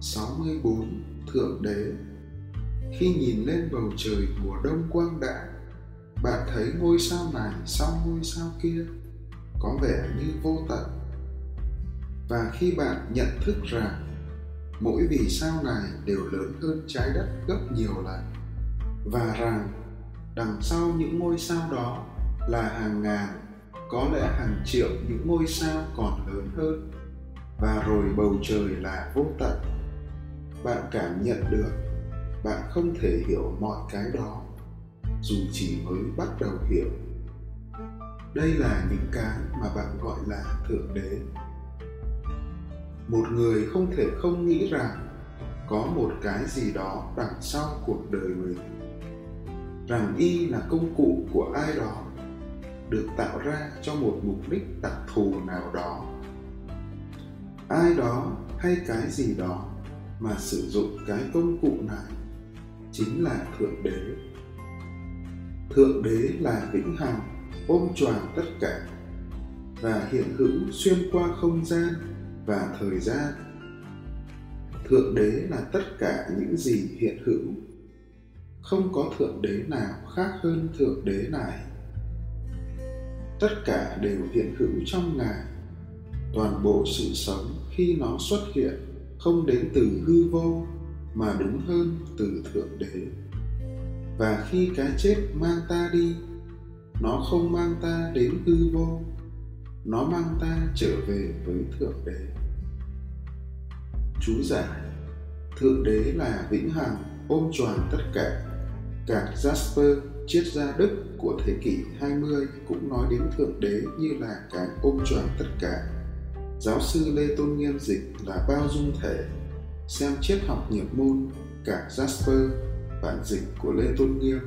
64 Thượng Đế. Khi nhìn lên bầu trời mùa đông quang đãng bạn thấy ngôi sao này sau ngôi sao kia có vẻ như vô tận. Và khi bạn nhận thức rằng mỗi vì sao này đều lớn hơn trái đất gấp nhiều lần, và rằng đằng sau những ngôi sao đó là hàng ngàn, có lẽ hàng triệu những ngôi sao còn lớn hơn, và rồi bầu trời là vô tận bạn cảm nhận được, bạn không thể hiểu mọi cái đó, dù chỉ mới bắt đầu hiểu. Đây là những cái mà bạn gọi là thượng đế. Một người không thể không nghĩ rằng có một cái gì đó đằng sau cuộc đời mình. Rằng y là công cụ của ai đó, được tạo ra cho một mục đích đặc thù nào đó. Ai đó hay cái gì đó mà sử dụng cái công cụ này chính là thượng đế. Thượng đế là vĩnh hằng, ôm tròn tất cả và hiện hữu xuyên qua không gian và thời gian. Thượng đế là tất cả những gì hiện hữu. Không có thượng đế nào khác hơn thượng đế này. Tất cả đều hiện hữu trong ngài. Toàn bộ sự sống khi nó xuất hiện không đến từ hư vô, mà đúng hơn từ thượng đế. Và khi cái chết mang ta đi, nó không mang ta đến hư vô, nó mang ta trở về với thượng đế. Chú giải thượng đế là vĩnh hằng ôm tròn tất cả. Cả Jasper triết gia Đức của thế kỷ 20 cũng nói đến thượng đế như là cái ôm tròn tất cả giáo sư Lê Tôn Nghiêm dịch là bao dung thể, xem triết học nhập môn, cả Jasper, bản dịch của Lê Tôn Nghiêm.